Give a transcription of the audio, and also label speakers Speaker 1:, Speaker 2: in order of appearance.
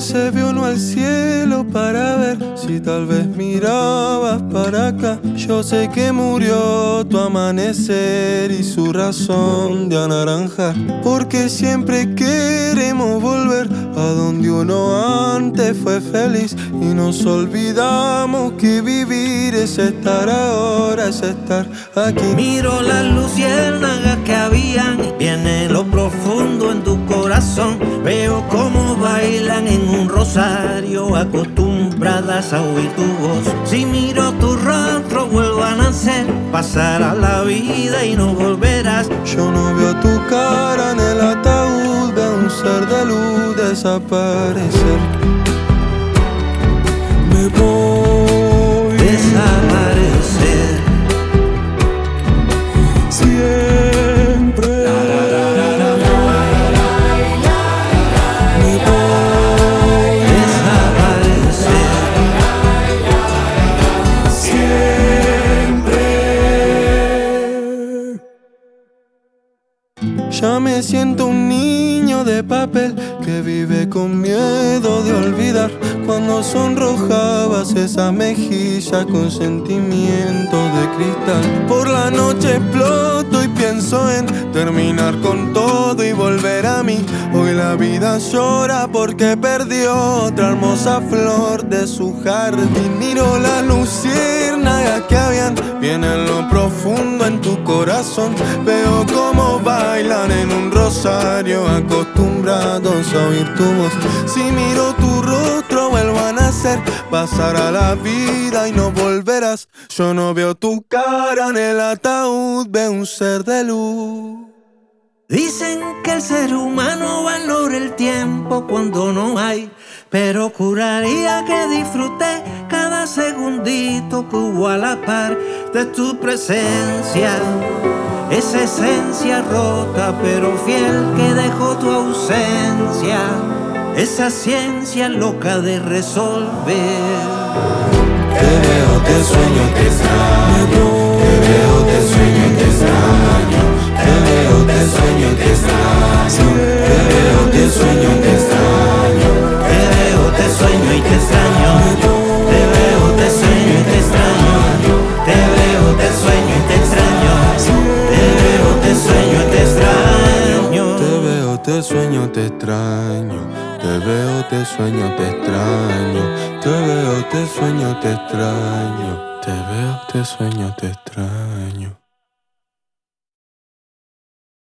Speaker 1: se vio uno al cielo para ver si tal vez mirabas para acá. Yo sé que murió tu amanecer y su razón de anaranjar. Porque siempre queremos volver a donde uno antes fue feliz y nos olvidamos que vivir es estar ahora, es estar aquí.
Speaker 2: Miro las luciérnagas que habían viene lo profundo en tu corazón. Veo cómo bailan en rosario, acostumbradas a oír tu voz. Si miro tu rostro, vuelvo a nacer, pasará la vida y no volverás.
Speaker 1: Yo no veo tu cara en el ataúd, veo un ser de luz desaparecer. Me voy. Ya me siento un niño de papel que vive con miedo de olvidar cuando sonrojabas esa mejilla con sentimiento de cristal. Por la noche exploto y pienso en terminar con todo y volver a mí. Hoy la vida llora porque perdió otra hermosa flor de su jardín. Miro la luciérnagas que habían bien en lo profundo en tu corazón. Veo un rosario, acostumbrados a oír tu voz. Si miro tu rostro, vuelvo a nacer. Pasará la vida y no volverás. Yo no veo tu cara en el ataúd, veo un ser de luz.
Speaker 2: Dicen que el ser humano valora el tiempo cuando no hay, pero curaría que disfruté cada segundito que hubo a la par de tu presencia. Esa esencia rota pero fiel que dejó tu ausencia. Esa ciencia loca de resolver.
Speaker 1: Te veo, te sueño, te extraño. Te sueño, te extraño. Te veo, te sueño, te extraño. Te veo, te sueño, te extraño. Te veo, te sueño, te extraño.